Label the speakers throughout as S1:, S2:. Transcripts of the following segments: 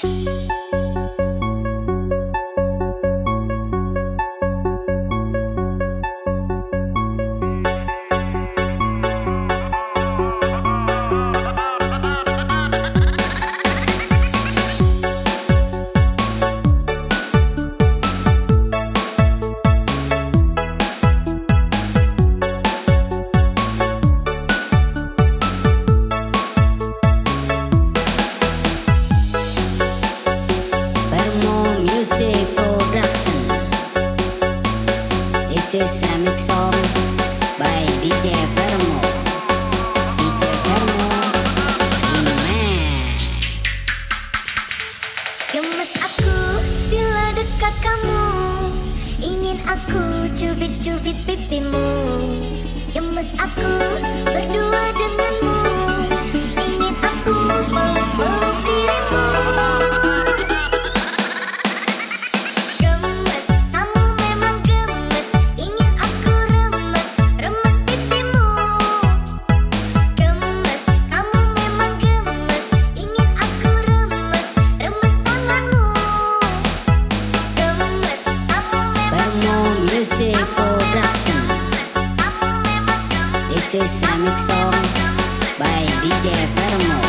S1: Música This is a mix song by DJ Vermo. DJ Vermo in man.
S2: Aku bila dekat kamu. Ingin aku cubit-cubit pipimu. Gemes aku berdua.
S1: Islamic song by DJ Pheromone.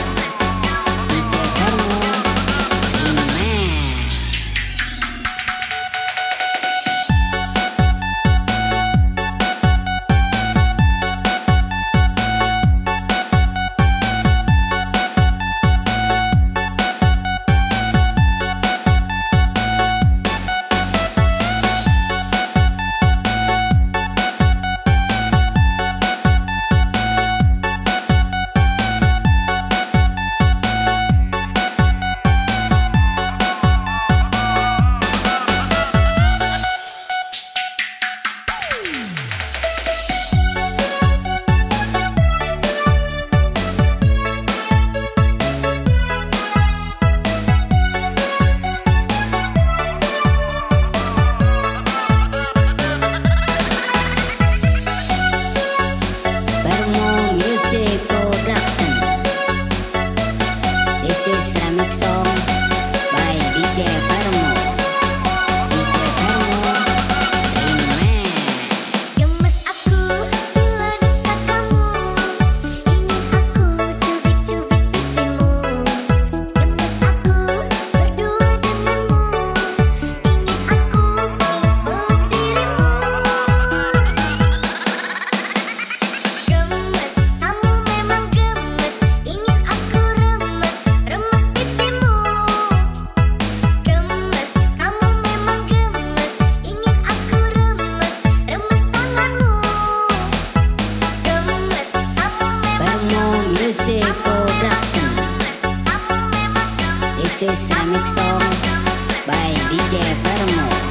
S1: This is a mix of by DJ Fermo.